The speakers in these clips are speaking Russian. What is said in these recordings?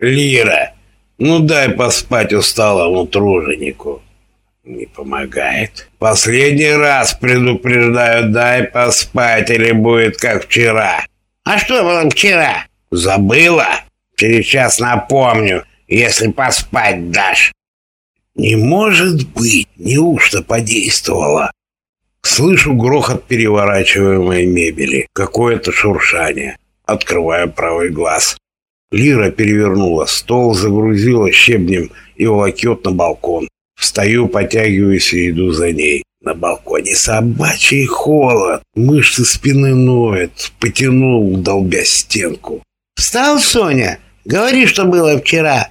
Лира, ну дай поспать усталому труженику. Не помогает. Последний раз предупреждаю, дай поспать, или будет как вчера. А что было вчера? Забыла? Через час напомню, если поспать дашь. Не может быть, неужто подействовало? Слышу грохот переворачиваемой мебели, какое-то шуршание. Открываю правый глаз. Лира перевернула стол, загрузила щебнем и волокет на балкон. Встаю, потягиваюсь и иду за ней. На балконе собачий холод, мышцы спины ноют, потянул, долбя стенку. «Встал, Соня? Говори, что было вчера».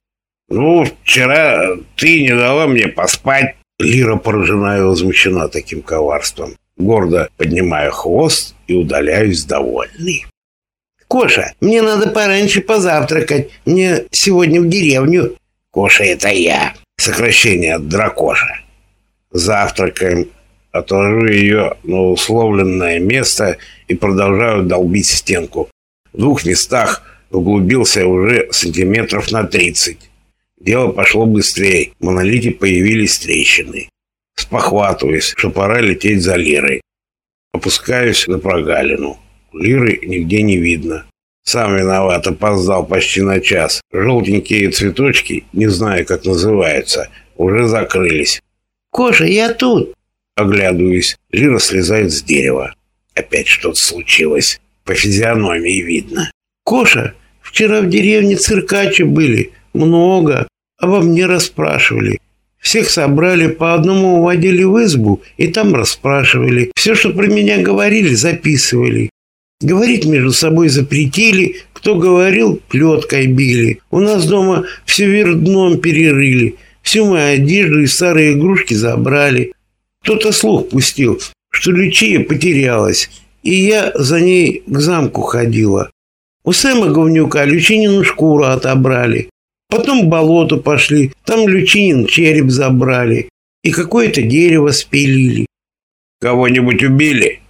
«Ну, вчера ты не дала мне поспать». Лира поражена и возмущена таким коварством. Гордо поднимаю хвост и удаляюсь довольный. «Коша, мне надо пораньше позавтракать. Мне сегодня в деревню». «Коша, это я». Сокращение от дракоша. Завтракаем. Отложу ее на условленное место и продолжаю долбить стенку. В двух местах углубился уже сантиметров на 30. Дело пошло быстрее. В монолите появились трещины. Спохватываюсь, что пора лететь за Лирой. Опускаюсь на прогалину. Лиры нигде не видно. Сам виноват, опоздал почти на час. Желтенькие цветочки, не знаю, как называются, уже закрылись. «Коша, я тут!» Оглядываюсь. Лира слезает с дерева. Опять что-то случилось. По физиономии видно. «Коша, вчера в деревне циркачи были. Много. Обо мне расспрашивали. Всех собрали, по одному уводили в избу и там расспрашивали. Все, что про меня говорили, записывали. Говорить между собой запретили, кто говорил, плеткой били. У нас дома все вверх дном перерыли, всю мою одежду и старые игрушки забрали. Кто-то слух пустил, что Лючия потерялась, и я за ней к замку ходила. У Сэма Говнюка Лючинину шкуру отобрали. Потом к болоту пошли, там Лючинин череп забрали и какое-то дерево спилили. Кого-нибудь убили?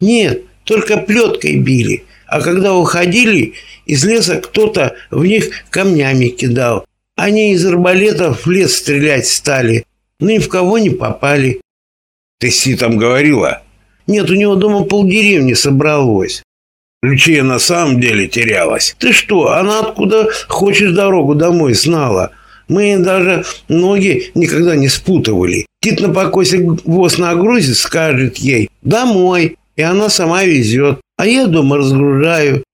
Нет, только плеткой били. А когда уходили, из леса кто-то в них камнями кидал. Они из арбалетов в лес стрелять стали, но ни в кого не попали. Ты с Ситом говорила? Нет, у него дома полдеревни собралось. Лючия на самом деле терялась. Ты что, она откуда хочешь дорогу домой знала? Мы даже ноги никогда не спутывали. Тит на покосе воз нагрузит, скажет ей «домой», и она сама везет, а я дома разгружаю.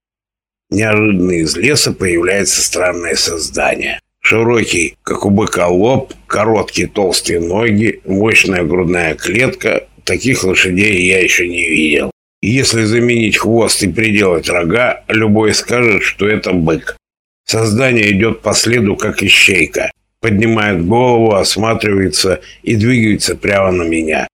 Неожиданно из леса появляется странное создание. Широкий, как у быка лоб, короткие толстые ноги, мощная грудная клетка. Таких лошадей я еще не видел. Если заменить хвост и приделать рога, любой скажет, что это бык. Создание идет по следу, как ищейка. Поднимает голову, осматривается и двигается прямо на меня.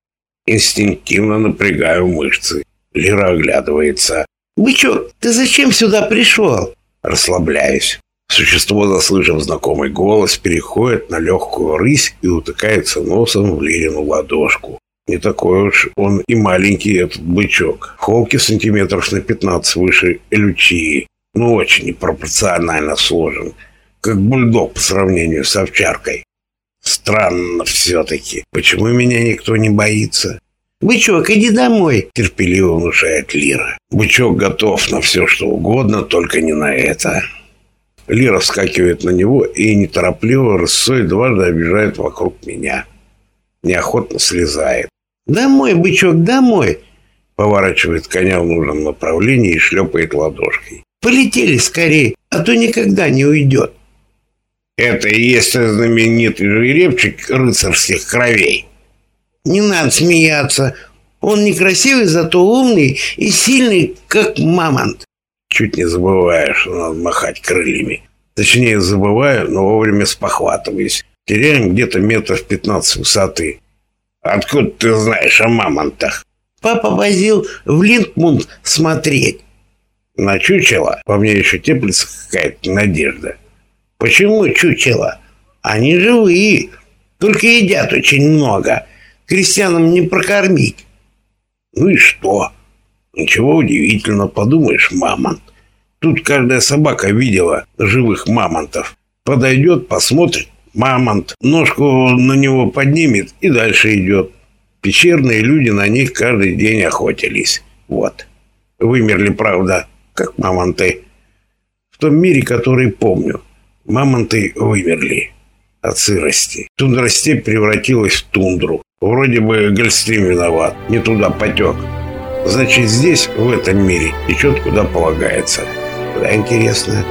Инстинктивно напрягаю мышцы. Лира оглядывается. «Бычок, ты зачем сюда пришел?» Расслабляюсь. Существо, заслышав знакомый голос, переходит на легкую рысь и утыкается носом в Лирину ладошку. Не такой уж он и маленький этот бычок. Холки сантиметров на 15 выше Лючии. Ну, очень непропорционально сложен. Как бульдог по сравнению с овчаркой. Странно все-таки. Почему меня никто не боится? «Бычок, иди домой!» – терпеливо внушает Лира. Бычок готов на все, что угодно, только не на это. Лира вскакивает на него и неторопливо рысой дважды обижает вокруг меня. Неохотно слезает. «Домой, бычок, домой!» Поворачивает коня в нужном направлении и шлепает ладошкой. «Полетели скорее, а то никогда не уйдет!» Это и есть знаменитый жеребчик рыцарских кровей. Не надо смеяться. Он некрасивый, зато умный и сильный, как мамонт. Чуть не забываю, что надо махать крыльями. Точнее, забываю, но вовремя спохватываюсь. Теряем где-то метров 15 высоты. Откуда ты знаешь о мамонтах? Папа возил в Линкмунд смотреть. На чучело? Во мне еще теплится какая-то надежда. Почему чучело? Они живые, только едят очень много. Крестьянам не прокормить. Ну и что? Ничего удивительного, подумаешь, мамонт. Тут каждая собака видела живых мамонтов. Подойдет, посмотрит, мамонт, ножку на него поднимет и дальше идет. Пещерные люди на них каждый день охотились. Вот. Вымерли, правда, как мамонты. В том мире, который помню, мамонты вымерли от сырости. Тундростепь превратилась в тундру. Вроде бы Гольстрим виноват, не туда потек. Значит, здесь, в этом мире, течет куда полагается. Да, интересно.